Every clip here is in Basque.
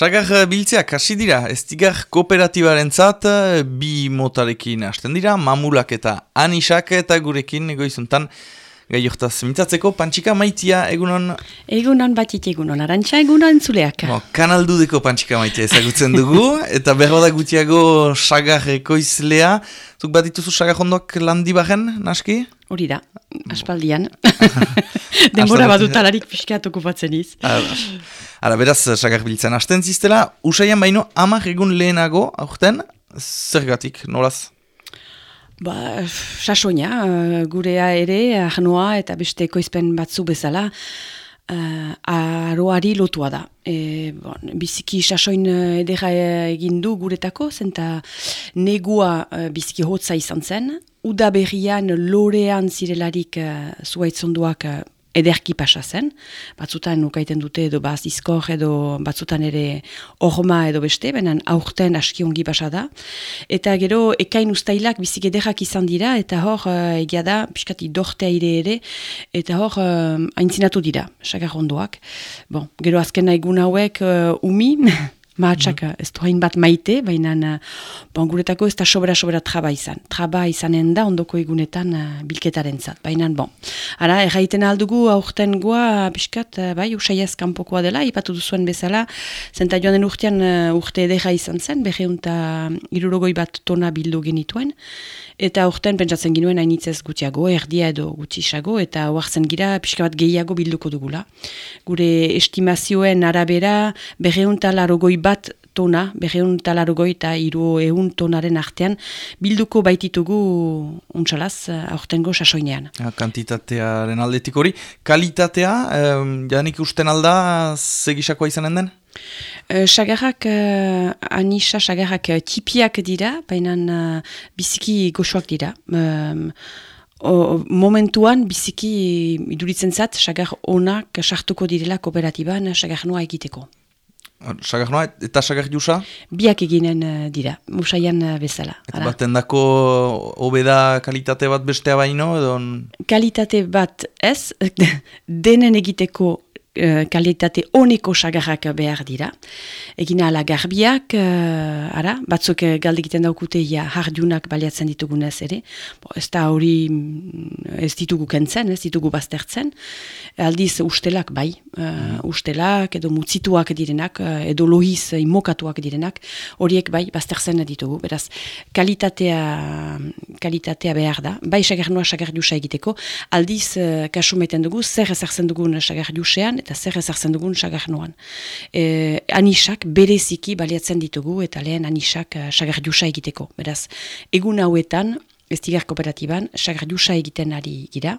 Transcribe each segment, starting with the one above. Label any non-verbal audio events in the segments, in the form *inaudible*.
Sagar eh, biltzeak hasi dira, ez digar kooperatibaren zat, eh, bi motarekin hasten dira, mamulak eta anisak eta gurekin egoizuntan gai hortaz mintzatzeko, pantxika maitia egunon... Egunon batit egunon, arantxa egunon zuleak. Bo, kanaldudeko pantxika maitia ezagutzen dugu, *laughs* eta berroda gutiago sagar ekoizlea. Zuk bat dituzu sagar hondoak landi baren, naski? Hori da, aspaldian. *laughs* Denbora bat dutalarik pixkat okupatzen iz. Ara, beraz, sagar biltzen hasten ziztela, usaian baino amak egun lehenago, aurten, zergatik, nolaz? Ba, sasoina, eh, gurea ere, ahnoa eta beste ekoizpen batzu bezala, uh, aroari lotua da. E, bon, biziki sasoin edera egin du guretako, zenta negua biziki hotza izan zen, uda berrian lorean zirelarik uh, zuaitzonduak uh, ederki pasa zen. Batzutan ukaiten dute edo baz izkor edo batzutan ere orma edo beste, benen aurten askiongi pasa da. Eta gero ekain ustailak bizik ederrak izan dira eta hor uh, egia da, piskati dortea ire ere, eta hor uh, aintzinatu dira, sakarrondoak. Bon, gero azken egun hauek uh, umi, *laughs* Mahatsak mm ez du bat maite, baina uh, bon, guretako ez da sobera-sobera traba izan. Traba izanen da ondoko egunetan uh, bilketaren zat. Baina, bon, ara, erraiten aldugu aurten goa, biskat, uh, bai, usaiaz kanpokoa dela, ipatu duzuen bezala, zenta joan den urtean uh, urte edera izan zen, berreunta irurogoi bat tona bildu genituen, eta aurten pentsatzen ginuen hainitzez gutiago, erdia edo gutisago, eta oartzen gira pixka bat gehiago bilduko dugula. Gure estimazioen arabera, berreunta larogoi bat tona, berreun talarogoi eta iru eun tonaren artean, bilduko baititugu untsalaz, aurtengo sasoinean. Ja, kantitatearen aldetik hori. Kalitatea, eh, janik usten alda, segisakoa izanen den? Uh, sagarrak, uh, anisa sagarrak uh, tipiak dira, baina uh, biziki goxoak dira. Um, o, momentuan biziki iduritzen zat, sagar onak sartuko direla kooperatiban sagar noa egiteko. Sagar noa eta sagar jusa? Biak eginen uh, dira, musaian uh, bezala. Eta bat endako obeda kalitate bat bestea baino? Edo... Kalitate bat ez, *laughs* denen egiteko kalitate honeko sagarrak behar dira. Egina ala garbiak, uh, ara, batzuk uh, galdegiten daukute ja hardunak baliatzen ditugunez ere. Bo, ez da hori mm, ez ditugu kentzen, ez ditugu baztertzen. Aldiz ustelak bai, uh, ustelak edo mutzituak direnak, edo lohiz imokatuak direnak, horiek bai baztertzen ditugu. Beraz, kalitatea, kalitatea behar da. Bai sagarnoa sagardiusa egiteko, aldiz uh, kasumeten dugu, zer ezartzen dugun sagardiusean, eta zer ezartzen dugun sagarnoan. E, anisak bereziki baliatzen ditugu eta lehen anisak uh, sagardiusa egiteko. Beraz, egun hauetan, ez digar kooperatiban, sagardiusa egiten ari gira,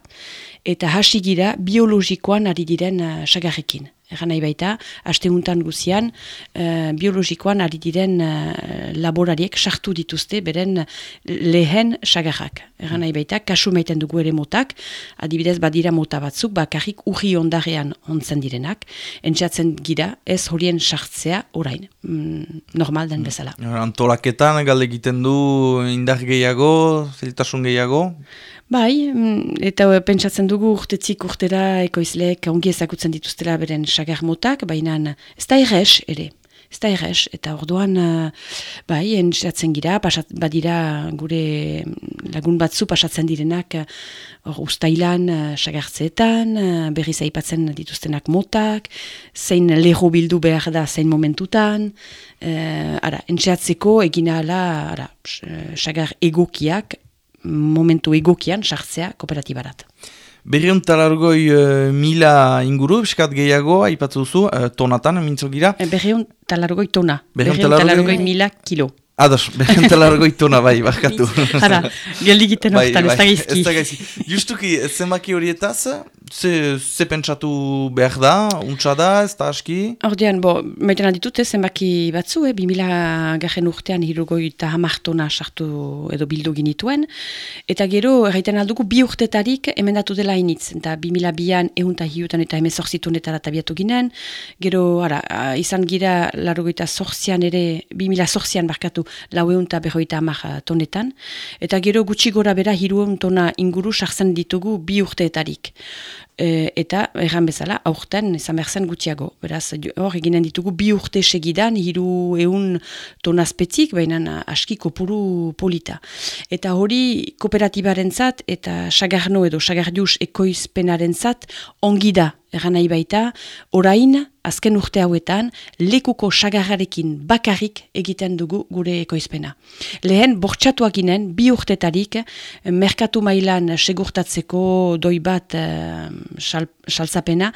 eta hasi gira biologikoan ari diren uh, sagarrekin. Egan nahi baita, haste untan guzian, uh, biologikoan ari diren uh, laborariek sartu dituzte beren lehen sagarrak. Egan nahi baita, kasu maiten dugu ere motak, adibidez badira mota batzuk, bakarrik urri ondarean ontzen direnak, entzatzen gira ez horien sartzea orain, mm, normal den bezala. Antolaketan, galde egiten du indar gehiago, zelitasun gehiago? Bai, mm, eta eh, pentsatzen dugu urtetzik urtera ekoizleek ongi ezakutzen dituztela beren sagar motak, baina ez da errez ere. Ez da errez, eta orduan, uh, bai, entzatzen gira, pasat, badira gure lagun batzu pasatzen direnak hor ustailan sagartzeetan, berriz aipatzen dituztenak motak, zein leho bildu behar da zein momentutan, uh, ara, entzatzeko egina ala, ara, sagar egokiak, momentu egokian sartzea kooperatibarat. Berriun talargoi uh, mila inguru, eskat gehiago, aipatzu duzu, uh, tonatan, mintzo gira? Eh, Berriun talargoi tona, berriun talargoi mila kilo. Ados, *laughs* berriun talargoi tona, bai, bakatu. Hara, *laughs* geldigiten bai, hortan, ez da gaizki. Ez da gaizki. Justuki, zenbaki horietaz, Ze, ze pentsatu behar da, untsa da, ez da aski? Ordean, bo, maiten alditut, zenbaki batzu, eh, 2000 garen urtean hirugoi eta hamartona sartu edo bildu ginituen, eta gero, erraiten aldugu, bi urtetarik emendatu dela initz, eta 2000 bian eunta hiutan eta emezorzitunetara tabiatu ginen, gero, ara, izan gira, larogoita zorzian ere, 2000 zorzian barkatu, lau eunta berroita hamar tonetan, eta gero gutxi gora bera hiru tona inguru sartzen ditugu bi urteetarik. E, eta erran bezala, aurten izan behar zen gutxiago. Beraz, hor eginen ditugu bi urte segidan, hiru eun tonazpetzik, baina aski kopuru polita. Eta hori kooperatibaren zat, eta sagarno edo sagardius ekoizpenaren zat, ongi da, erran nahi baita, orain, azken urte hauetan, lekuko sagarrarekin bakarrik egiten dugu gure ekoizpena. Lehen, bortxatuak ginen, bi urtetarik, merkatu mailan segurtatzeko doi bat saltzapena,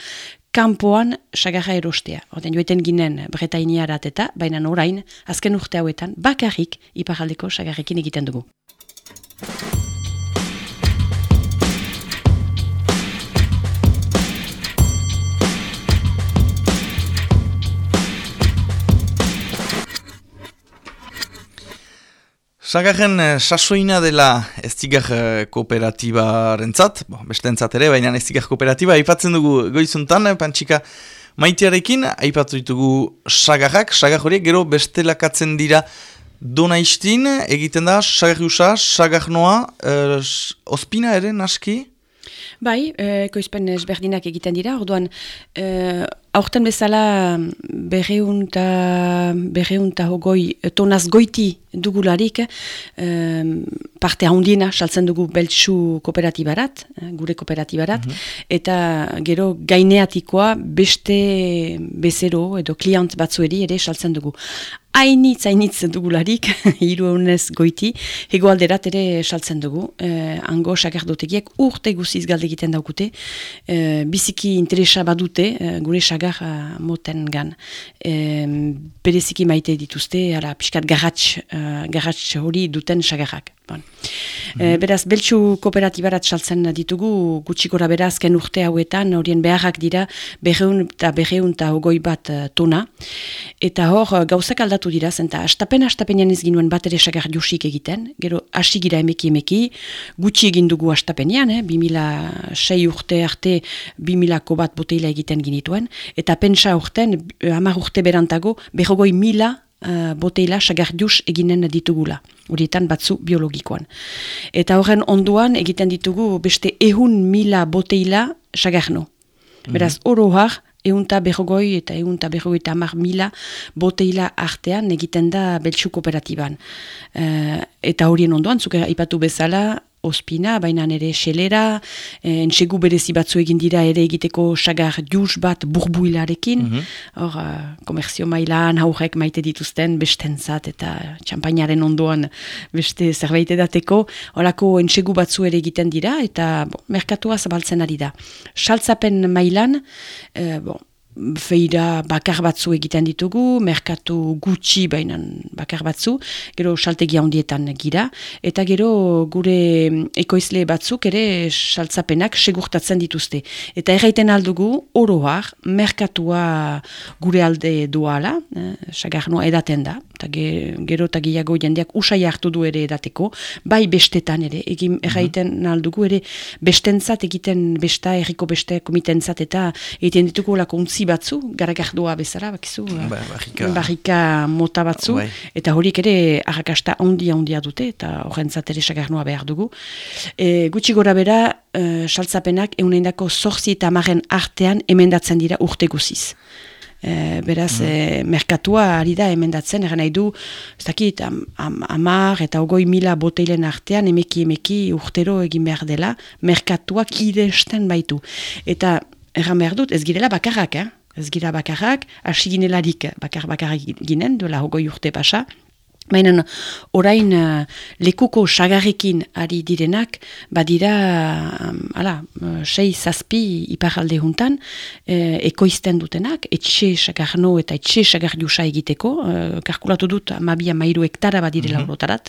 kanpoan sagarra erostea. Orden joeten ginen bretainiarat eta, baina orain, azken urte hauetan, bakarrik iparaldeko sagarrekin egiten dugu. Sagarren eh, sasoina dela ez zigar eh, kooperatiba rentzat, bo, beste entzat ere, baina ez zigar kooperatiba, aipatzen dugu goizuntan, eh, pantxika maitearekin, aipatu ditugu sagarrak, sagar horiek gero beste lakatzen dira dona istin, egiten da, sagar usa, sagar ospina ere, naski? Bai, e, koizpen ezberdinak egiten dira, orduan, e, aurten bezala berreunta, berreunta hogoi tonaz goiti dugularik, e, parte handiena saltzen dugu beltsu kooperatibarat, gure kooperatibarat, mhm. eta gero gaineatikoa beste bezero edo kliant batzueri ere saltzen dugu hainitz, hainitz dugularik, *laughs* hiru goiti, hego alderat ere saltzen dugu, eh, ango sagardotegiek urte guziz galde egiten daukute, eh, biziki interesa badute, eh, gure sagar uh, moten gan. Eh, bereziki maite dituzte, ara, piskat garratx, uh, hori duten sagarrak. Bon. Mm beraz, beltsu kooperatibarat saltzen ditugu, gutxi gora berazken urte hauetan, horien beharrak dira, berreun eta berreun eta ogoi bat uh, tona. Eta hor, eh, gauzak aldatu dira, zenta astapen astapenean ez ginuen bat ere sagar jusik egiten, gero hasi gira emeki emeki, gutxi egin dugu astapenean, eh, 2006 urte arte 2000ko bat boteila egiten ginituen, eta pensa urten, hamar urte berantago, berrogoi mila uh, boteila sagardius eginen ditugula, horietan batzu biologikoan. Eta horren onduan egiten ditugu beste ehun mila boteila sagarno. Mhm. Beraz, oro har, eunta berrogoi eta eunta berrogoi eta hamar mila boteila artean egiten da beltsu kooperatiban. Uh, eta horien onduan, zuke ipatu bezala, ospina, baina ere xelera, e, entsegu berezi batzu egin dira ere egiteko sagar juz bat burbuilarekin, hor, mm -hmm. komerzio mailan haurek maite dituzten bestentzat eta txampainaren ondoan beste zerbait edateko, horako entsegu batzu ere egiten dira, eta bo, merkatua zabaltzen ari da. Saltzapen mailan, e, bo, feira bakar batzu egiten ditugu, merkatu gutxi bainan bakar batzu, gero saltegia handietan gira, eta gero gure ekoizle batzuk ere saltzapenak segurtatzen dituzte. Eta erraiten aldugu, oroar, merkatua gure alde duala, eh, sagarnoa edaten da, eta gero eta gehiago jendeak usai hartu du ere edateko, bai bestetan ere, egin mhm. erraiten aldugu ere bestentzat egiten besta, erriko beste komitentzat eta egiten ditugu lako untzi batzu, garagardua bezala, bakizu, ba, barrika. mota batzu, bai. eta horiek ere arrakasta ondia ondia dute, eta horrentzat ere sagarnoa behar dugu. E, gutxi gora bera, e, saltzapenak eunen dako zorzi eta amaren artean emendatzen dira urte guziz. E, beraz, mm. e, merkatua ari da emendatzen, eran nahi du, ez dakit, am, amar eta ogoi mila boteilen artean, emeki emeki urtero egin behar dela, merkatuak idesten baitu. Eta, erran behar dut, ez girela bakarrak, eh? ez gira bakarrak, hasi ginelarik bakar bakarrak ginen, duela hogoi urte pasa, Baina orain uh, lekuko sagarrekin ari direnak, badira, um, ala, uh, sei zazpi iparalde juntan, uh, ekoizten dutenak, etxe sagarno eta etxe sagardiusa egiteko, uh, karkulatu dut, mabia mairu hektara badirela mm -hmm.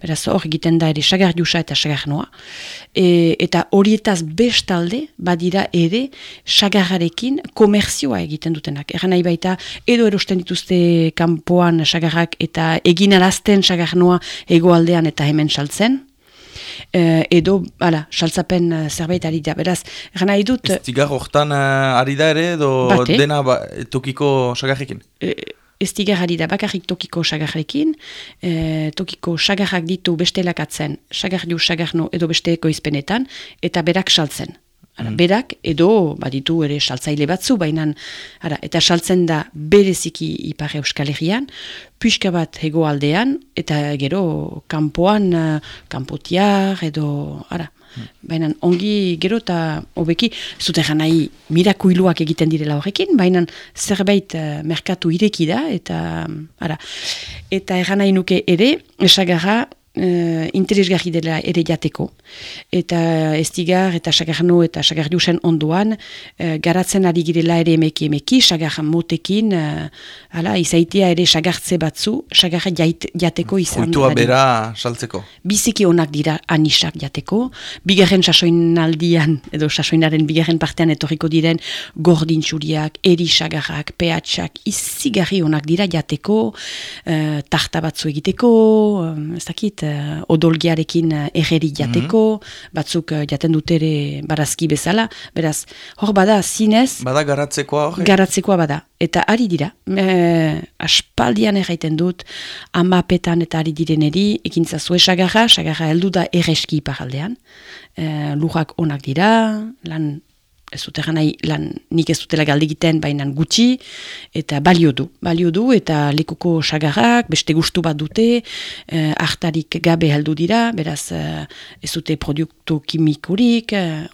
beraz hor egiten da ere sagardiusa eta sagarnoa, e, eta horietaz bestalde, badira ere, sagarrarekin komerzioa egiten dutenak. Eran nahi baita, edo erosten dituzte kanpoan sagarrak eta egin eginarazten sagarnoa egoaldean eta hemen saltzen. Uh, edo, ala, saltzapen uh, zerbait ari da, beraz, gana idut... Ez tigar horretan uh, ari da ere, edo dena ba, tokiko sagarrekin? Uh, ez tigar ari da, bakarrik tokiko sagarrekin, uh, tokiko sagarrak ditu beste lakatzen, sagarriu sagarno edo beste ekoizpenetan, eta berak saltzen. Ara, mm. Berak, edo, baditu ere saltzaile batzu, baina, ara, eta saltzen da bereziki ipar euskal herrian, pixka bat hego aldean, eta gero, kanpoan, kanpotiar, edo, ara, Baina ongi gero eta hobeki, zute nahi mirakuiluak egiten direla horrekin, baina zerbait uh, merkatu ireki da, eta, ara, eta egan nahi nuke ere, esagarra, uh, interesgarri dela ere jateko. Eta ez digar eta sagarno eta sagarriusen onduan uh, garatzen ari girela ere emeki emeki, sagar motekin, uh, ala, izaitia ere sagartze batzu, sagarra jateko izan. Fruitua bera saltzeko. Biziki onak dira anisak jateko, bigarren sasoinaldian, edo sasoinaren bigarren partean etorriko diren gordintxuriak, eri sagarrak, pehatxak, izigarri onak dira jateko, uh, tarta batzu egiteko, ez dakit, uh, odolgiarekin uh, erreri jateko, mhm. batzuk uh, jaten dut ere barazki bezala, beraz, hor bada zinez... Bada garatzekoa hor? Garatzekoa bada, eta ari dira. E, aspaldian erraiten dut, amapetan eta ari direneri, ekintza zue sagarra, sagarra heldu da erreski iparaldean, e, lujak onak dira, lan ez dute nahi lan nik ez dutela galdegiten bainan gutxi, eta balio du. Balio du eta lekuko sagarrak, beste gustu bat dute, eh, hartarik gabe heldu dira, beraz eh, ez dute produktu kimikurik, eh,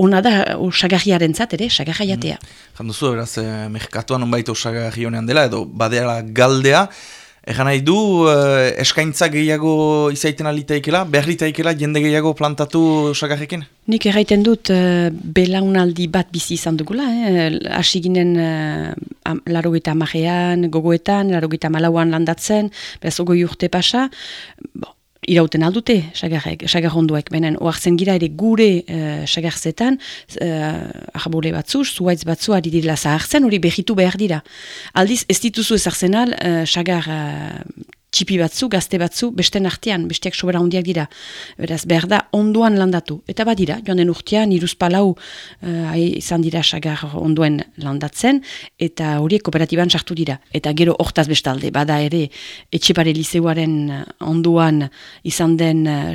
ona da o, sagarriaren zat ere, sagarra jatea. Mm. Janduzu, beraz, eh, merkatuan onbait sagarri honean dela, edo badeala galdea, Egan nahi du, eh, eskaintza gehiago izaiten alitaikela, behar litaikela jende gehiago plantatu sagarrekin? Nik erraiten dut, uh, belaunaldi bat bizi izan dugula, eh? ginen uh, am, larogeta amajean, gogoetan, larogeta malauan landatzen, ogoi urte pasa, bo, irauten aldute, sagarrek, sagarronduek, benen, oartzen gira ere gure uh, sagarzetan, uh, ahabole batzu, zuaitz batzu, ari direla zahartzen, hori behitu behar dira. Aldiz, ez dituzu ezartzen al, uh, sagar txipi batzu, gazte batzu, beste artean, besteak sobera hondiak dira. Beraz, behar da, onduan landatu. Eta badira, joan den urtean, iruz palau uh, izan dira sagar onduen landatzen, eta horiek kooperatiban sartu dira. Eta gero hortaz bestalde, bada ere, etxepare liseuaren eh, onduan izan den uh,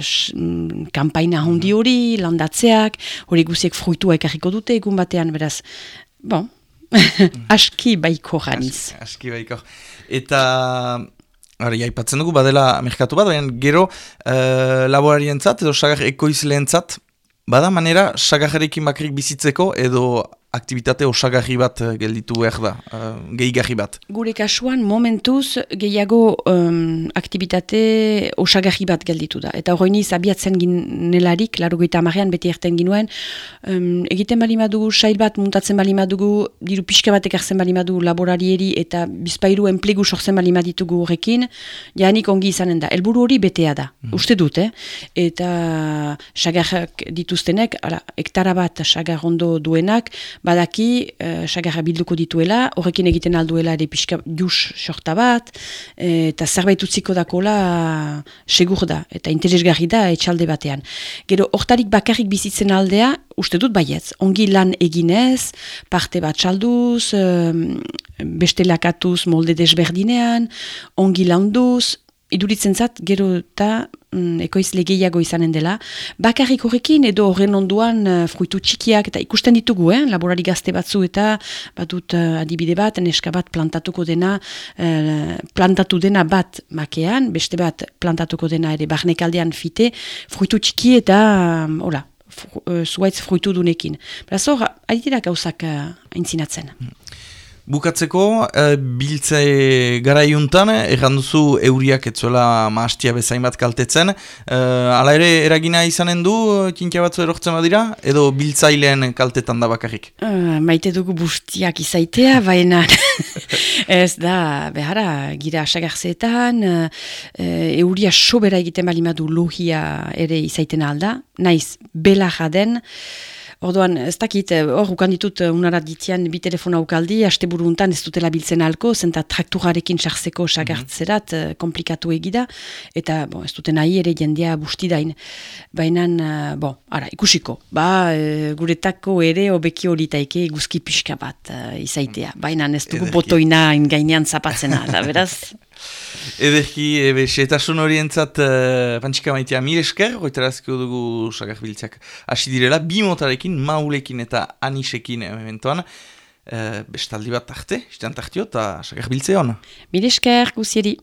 kampaina hondi hori, landatzeak, hori guziek fruitua ekarriko dute, egun batean, beraz, bon, *laughs* aski baiko janiz. Aski baiko. Eta Hori, aipatzen dugu, badela merkatu bat, baina gero uh, laborarien zat, edo sagar ekoizleen zat, bada manera sagarrekin bakrik bizitzeko, edo aktivitate osagarri bat eh, gelditu behar da, uh, gehigarri bat. Gure kasuan momentuz gehiago um, aktivitate osagarri bat gelditu da. Eta hori niz abiatzen ginelarik, laro goita amarean beti erten ginuen, um, egiten bali madugu, sail bat muntatzen bali madugu, diru pixka bat ekartzen bali madugu laborarieri eta bizpairu enplegu sortzen bali maditugu horrekin, janik ongi izanen da. Elburu hori betea da, mm. uste dut, eh? Eta sagarrak dituztenek, ala, hektara bat sagar ondo duenak, badaki uh, sagarra bilduko dituela, horrekin egiten alduela ere pixka jus sorta bat, eh, eta zerbait utziko dakola segur da, eta interesgarri da etxalde batean. Gero, hortarik bakarrik bizitzen aldea, uste dut baietz, ongi lan eginez, parte bat txalduz, um, beste lakatuz molde desberdinean, ongi landuz, iduritzen zat, gero eta mm, ekoiz legeiago izanen dela. Bakarrik horrekin edo horren onduan uh, fruitu txikiak eta ikusten ditugu, eh? laborari gazte batzu eta batut uh, adibide bat, neska bat plantatuko dena, uh, plantatu dena bat makean, beste bat plantatuko dena ere barnekaldean fite, fruitu txiki eta, um, hola, fru, uh, zuaitz fruitu dunekin. Beraz hor, aditira gauzak uh, aintzinatzen. Mm. Bukatzeko, e, biltze gara iuntan, erran euriak etzuela maastia bezain bat kaltetzen. E, ala ere, eragina izanen du, kinkia batzu erortzen badira, edo biltzailean kaltetan da bakarrik? Uh, maite dugu bustiak izaitea, baina *laughs* ez da, behara, gira asagarzeetan, uh, euria sobera egiten balimadu lohia ere izaiten alda, naiz, bela jaden, Orduan, ez dakit, eh, hor, ukan ditut eh, unarat ditian bi telefona ukaldi, haste buru untan ez dutela biltzen alko, zenta trakturarekin sartzeko sagartzerat mm -hmm. komplikatu egida, eta bon, ez duten nahi ere jendea bustidain. Baina, bon, ara, ikusiko, ba, guretako ere obeki hori taike guzki pixka bat uh, izaitea. Baina ez dugu botoina gainean zapatzena, da beraz? *laughs* Ederki, ebe, setasun horientzat uh, pantxika maitea mire esker, goitarazko dugu sakar biltzak hasi direla, bi motarekin, maulekin eta anisekin ementoan, uh, bestaldi bat tarte, istean tartio eta sakar biltze hona. Mire esker, guzieri.